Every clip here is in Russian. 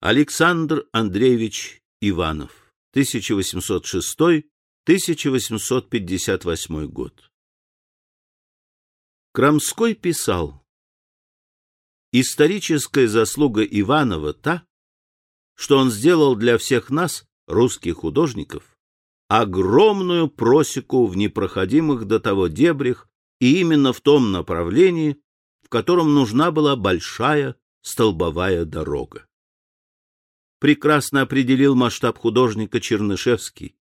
Александр Андреевич Иванов, 1806-1858 год. Крамской писал, «Историческая заслуга Иванова та, что он сделал для всех нас, русских художников, огромную просеку в непроходимых до того дебрях и именно в том направлении, в котором нужна была большая столбовая дорога прекрасно определил масштаб художника Чернышевский.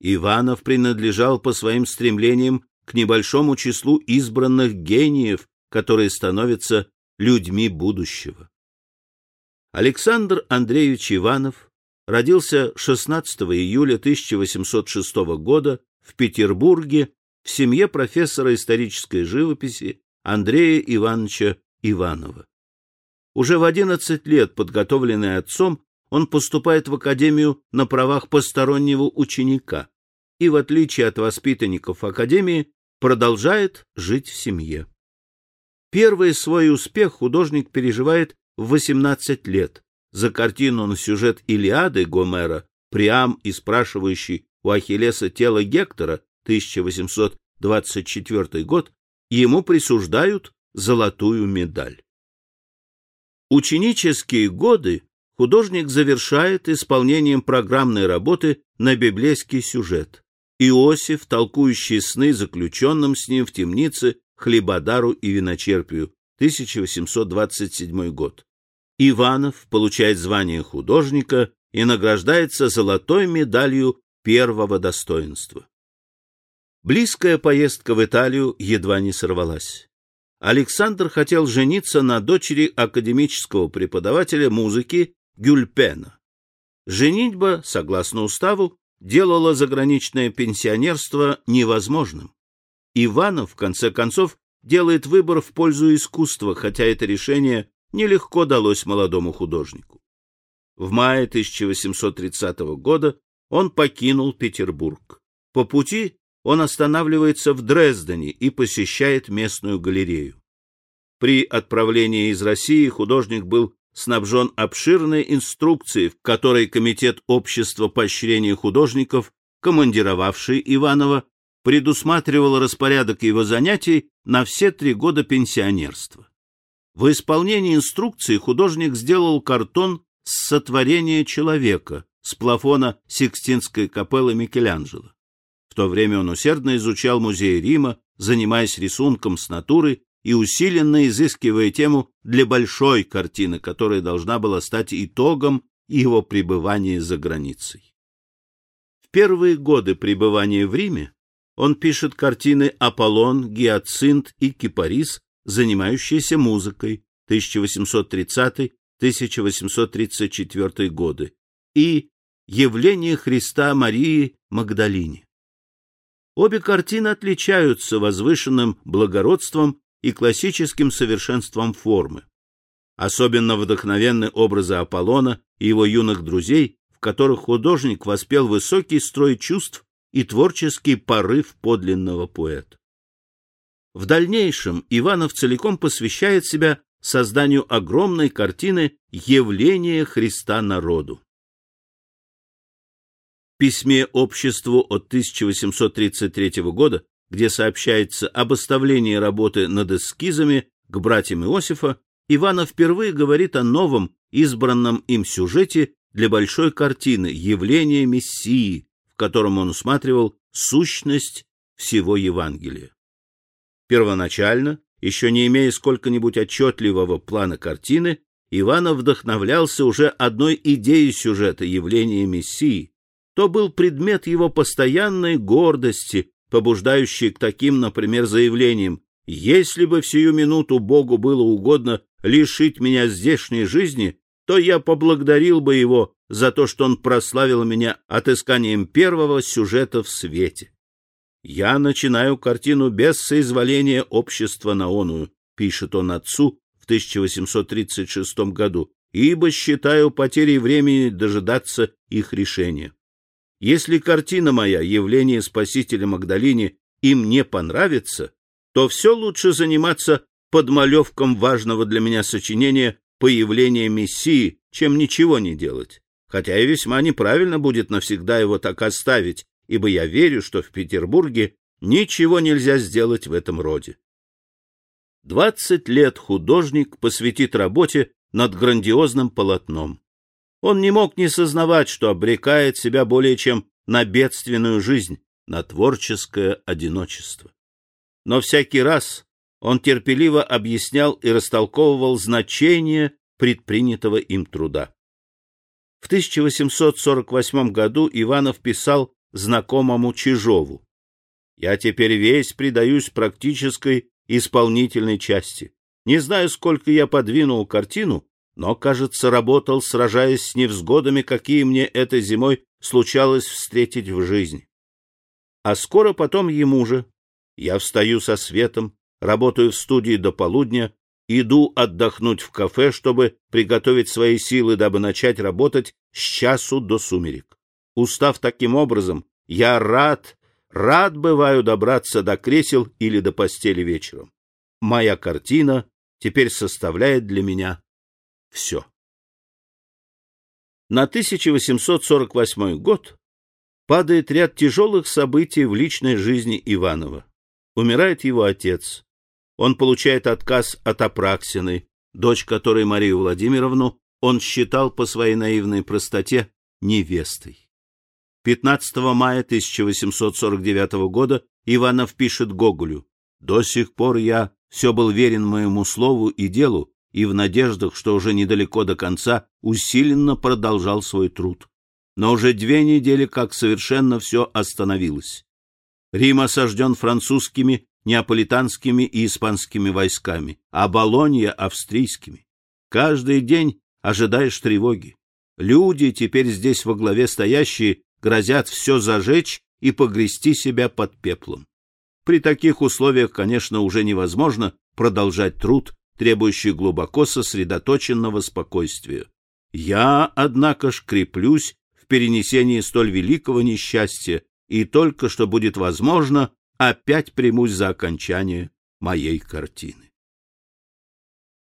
Иванов принадлежал по своим стремлениям к небольшому числу избранных гениев, которые становятся людьми будущего. Александр Андреевич Иванов родился 16 июля 1806 года в Петербурге в семье профессора исторической живописи Андрея Ивановича Иванова. Уже в 11 лет, подготовленный отцом, он поступает в академию на правах постороннего ученика и, в отличие от воспитанников академии, продолжает жить в семье. Первый свой успех художник переживает в 18 лет. За картину на сюжет Илиады Гомера Приам и спрашивающий у Ахиллеса тело Гектора 1824 год ему присуждают золотую медаль. Ученические годы художник завершает исполнением программной работы на библейский сюжет. Иосиф, толкующий сны заключенным с ним в темнице Хлебодару и Виночерпию, 1827 год. Иванов получает звание художника и награждается золотой медалью первого достоинства. Близкая поездка в Италию едва не сорвалась. Александр хотел жениться на дочери академического преподавателя музыки Гюльпена. Женитьба, согласно уставу, делала заграничное пенсионерство невозможным. Иванов, в конце концов, делает выбор в пользу искусства, хотя это решение нелегко далось молодому художнику. В мае 1830 года он покинул Петербург. По пути он останавливается в Дрездене и посещает местную галерею. При отправлении из России художник был снабжен обширной инструкцией, в которой Комитет общества поощрения художников, командировавший Иванова, предусматривал распорядок его занятий на все три года пенсионерства. В исполнении инструкции художник сделал картон с сотворения человека с плафона Сикстинской капеллы Микеланджело. В то время он усердно изучал музей Рима, занимаясь рисунком с натуры и усиленно изыскивая тему для большой картины, которая должна была стать итогом его пребывания за границей. В первые годы пребывания в Риме он пишет картины «Аполлон», «Гиацинт» и «Кипарис», занимающиеся музыкой 1830-1834 годы и «Явление Христа Марии Магдалине». Обе картины отличаются возвышенным благородством и классическим совершенством формы. Особенно вдохновенны образы Аполлона и его юных друзей, в которых художник воспел высокий строй чувств и творческий порыв подлинного поэта. В дальнейшем Иванов целиком посвящает себя созданию огромной картины «Явление Христа народу». В письме обществу от 1833 года где сообщается об оставлении работы над эскизами к братьям Иосифа, Иванов впервые говорит о новом, избранном им сюжете для большой картины «Явление Мессии», в котором он усматривал сущность всего Евангелия. Первоначально, еще не имея сколько-нибудь отчетливого плана картины, Иванов вдохновлялся уже одной идеей сюжета явления Мессии. То был предмет его постоянной гордости побуждающие к таким, например, заявлениям «Если бы в сию минуту Богу было угодно лишить меня здешней жизни, то я поблагодарил бы его за то, что он прославил меня отысканием первого сюжета в свете. Я начинаю картину без соизволения общества наоную, пишет он отцу в 1836 году, ибо считаю потерей времени дожидаться их решения. Если картина моя, явление Спасителя Магдалине, им не понравится, то все лучше заниматься подмалевком важного для меня сочинения «Появление Мессии», чем ничего не делать, хотя и весьма неправильно будет навсегда его так оставить, ибо я верю, что в Петербурге ничего нельзя сделать в этом роде. Двадцать лет художник посвятит работе над грандиозным полотном. Он не мог не сознавать, что обрекает себя более чем на бедственную жизнь, на творческое одиночество. Но всякий раз он терпеливо объяснял и растолковывал значение предпринятого им труда. В 1848 году Иванов писал знакомому Чижову «Я теперь весь предаюсь практической исполнительной части. Не знаю, сколько я подвинул картину, но, кажется, работал, сражаясь с невзгодами, какие мне этой зимой случалось встретить в жизни. А скоро потом ему же. Я встаю со светом, работаю в студии до полудня, иду отдохнуть в кафе, чтобы приготовить свои силы, дабы начать работать с часу до сумерек. Устав таким образом, я рад, рад бываю добраться до кресел или до постели вечером. Моя картина теперь составляет для меня все. На 1848 год падает ряд тяжелых событий в личной жизни Иванова. Умирает его отец. Он получает отказ от Апраксины, дочь которой Марию Владимировну он считал по своей наивной простоте невестой. 15 мая 1849 года Иванов пишет Гоголю «До сих пор я все был верен моему слову и делу, и в надеждах, что уже недалеко до конца, усиленно продолжал свой труд. Но уже две недели как совершенно все остановилось. Рим осажден французскими, неаполитанскими и испанскими войсками, а Болонья — австрийскими. Каждый день ожидаешь тревоги. Люди, теперь здесь во главе стоящие, грозят все зажечь и погрести себя под пеплом. При таких условиях, конечно, уже невозможно продолжать труд, требующий глубоко сосредоточенного спокойствия. Я, однако ж, креплюсь в перенесении столь великого несчастья и только что будет возможно, опять примусь за окончание моей картины.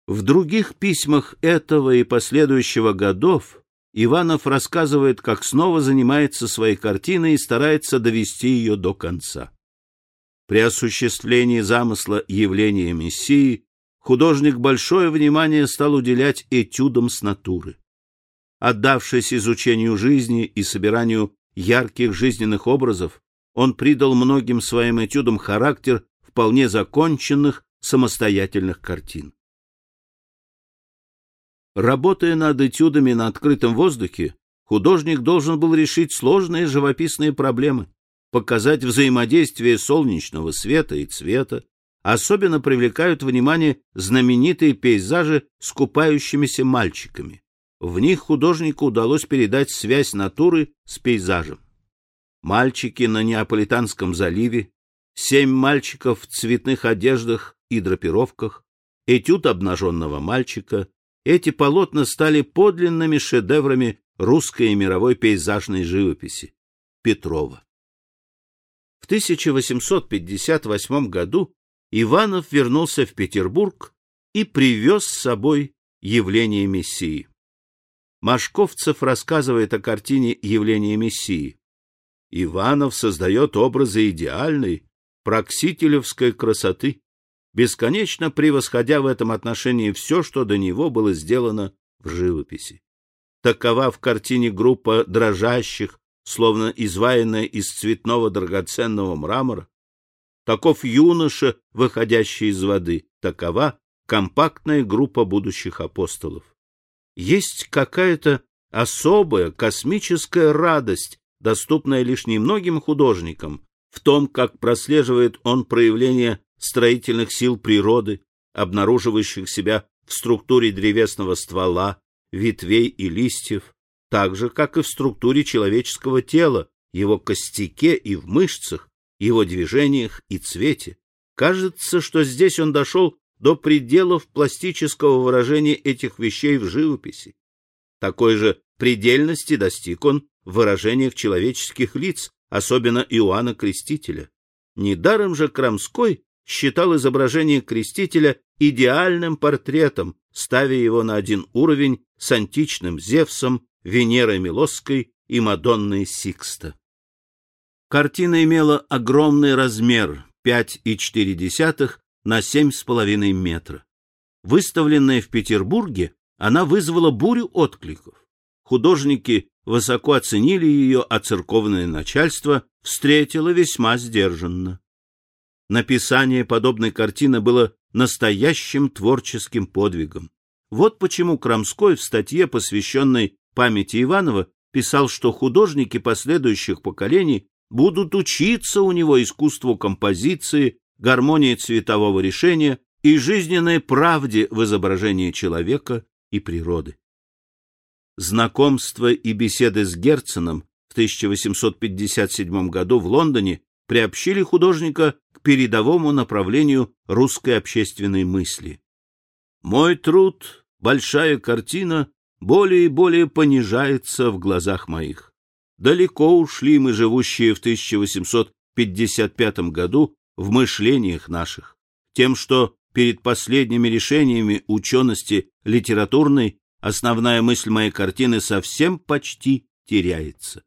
В других письмах этого и последующего годов Иванов рассказывает, как снова занимается своей картиной и старается довести ее до конца. При осуществлении замысла явления Мессии художник большое внимание стал уделять этюдам с натуры. Отдавшись изучению жизни и собиранию ярких жизненных образов, он придал многим своим этюдам характер вполне законченных самостоятельных картин. Работая над этюдами на открытом воздухе, художник должен был решить сложные живописные проблемы, показать взаимодействие солнечного света и цвета. Особенно привлекают внимание знаменитые пейзажи с купающимися мальчиками. В них художнику удалось передать связь натуры с пейзажем мальчики на Неаполитанском заливе, семь мальчиков в цветных одеждах и драпировках, этюд обнаженного мальчика. Эти полотна стали подлинными шедеврами русской и мировой пейзажной живописи. Петрова. В 1858 году Иванов вернулся в Петербург и привез с собой явление Мессии. Машковцев рассказывает о картине «Явление Мессии». Иванов создает образы идеальной, проксителевской красоты, бесконечно превосходя в этом отношении все, что до него было сделано в живописи. Такова в картине группа дрожащих, словно изваянная из цветного драгоценного мрамора. Таков юноша, выходящий из воды. Такова компактная группа будущих апостолов. Есть какая-то особая космическая радость доступное лишь немногим художникам, в том, как прослеживает он проявление строительных сил природы, обнаруживающих себя в структуре древесного ствола, ветвей и листьев, так же, как и в структуре человеческого тела, его костяке и в мышцах, его движениях и цвете. Кажется, что здесь он дошел до пределов пластического выражения этих вещей в живописи. Такой же предельности достиг он в выражениях человеческих лиц, особенно Иоанна Крестителя. Недаром же Крамской считал изображение крестителя идеальным портретом, ставя его на один уровень с античным Зевсом, Венерой Милосской и Мадонной Сикста. Картина имела огромный размер 5,4 на 7,5 метра. Выставленная в Петербурге, она вызвала бурю откликов. Художники высоко оценили ее, а церковное начальство встретило весьма сдержанно. Написание подобной картины было настоящим творческим подвигом. Вот почему Крамской в статье, посвященной памяти Иванова, писал, что художники последующих поколений будут учиться у него искусству композиции, гармонии цветового решения и жизненной правде в изображении человека и природы. Знакомство и беседы с Герценом в 1857 году в Лондоне приобщили художника к передовому направлению русской общественной мысли. Мой труд, большая картина, более и более понижается в глазах моих. Далеко ушли мы, живущие в 1855 году, в мышлениях наших, тем, что перед последними решениями учености литературной основная мысль моей картины совсем почти теряется.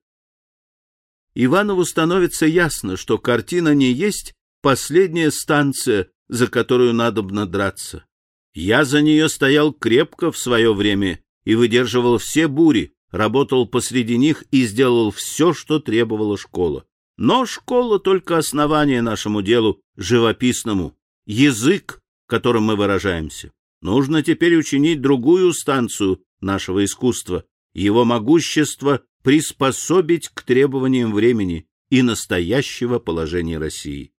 Иванову становится ясно, что картина не есть последняя станция, за которую надобно драться. Я за нее стоял крепко в свое время и выдерживал все бури, работал посреди них и сделал все, что требовала школа. Но школа только основание нашему делу живописному, язык, которым мы выражаемся. Нужно теперь учинить другую станцию нашего искусства, его могущество приспособить к требованиям времени и настоящего положения России.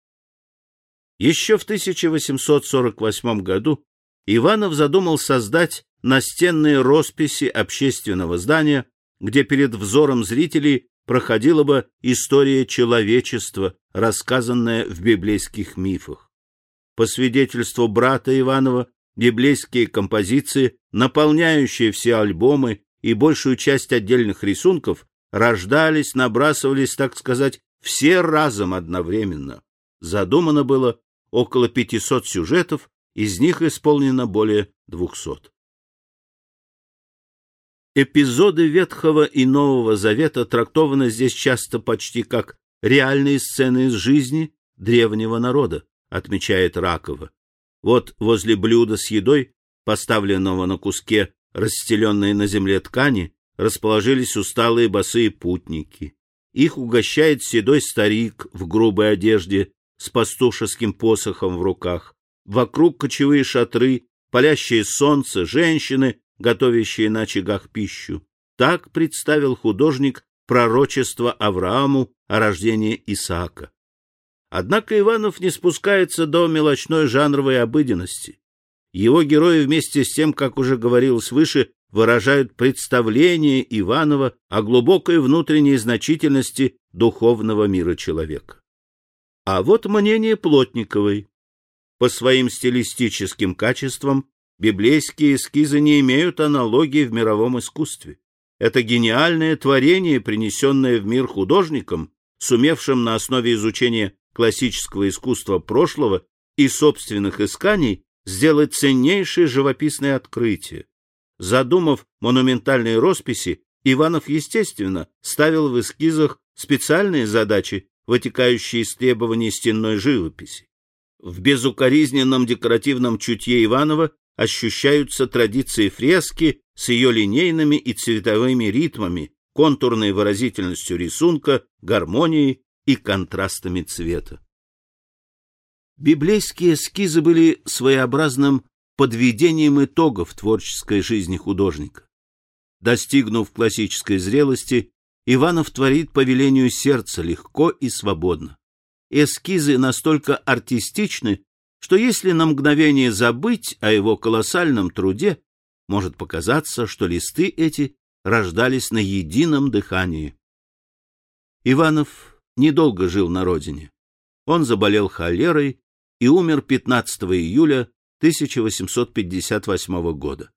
Еще в 1848 году Иванов задумал создать настенные росписи общественного здания, где перед взором зрителей проходила бы история человечества, рассказанная в библейских мифах. По свидетельству брата Иванова, библейские композиции, наполняющие все альбомы и большую часть отдельных рисунков, рождались, набрасывались, так сказать, все разом одновременно. Задумано было около 500 сюжетов, из них исполнено более 200. Эпизоды Ветхого и Нового Завета трактованы здесь часто почти как реальные сцены из жизни древнего народа, отмечает Ракова. Вот возле блюда с едой, поставленного на куске расстеленной на земле ткани, расположились усталые босые путники. Их угощает седой старик в грубой одежде с пастушеским посохом в руках. Вокруг кочевые шатры, палящее солнце, женщины, готовящие на очагах пищу. Так представил художник пророчество Аврааму о рождении Исаака. Однако Иванов не спускается до мелочной жанровой обыденности. Его герои вместе с тем, как уже говорилось выше, выражают представление Иванова о глубокой внутренней значительности духовного мира человека. А вот мнение Плотниковой. По своим стилистическим качествам Библейские эскизы не имеют аналогии в мировом искусстве. Это гениальное творение, принесенное в мир художником, сумевшим на основе изучения классического искусства прошлого и собственных исканий сделать ценнейшее живописное открытие. Задумав монументальные росписи, Иванов, естественно, ставил в эскизах специальные задачи, вытекающие из требований стенной живописи. В безукоризненном декоративном чутье Иванова ощущаются традиции фрески с ее линейными и цветовыми ритмами, контурной выразительностью рисунка, гармонией и контрастами цвета. Библейские эскизы были своеобразным подведением итогов творческой жизни художника. Достигнув классической зрелости, Иванов творит по велению сердца легко и свободно. Эскизы настолько артистичны, что если на мгновение забыть о его колоссальном труде, может показаться, что листы эти рождались на едином дыхании. Иванов недолго жил на родине. Он заболел холерой и умер 15 июля 1858 года.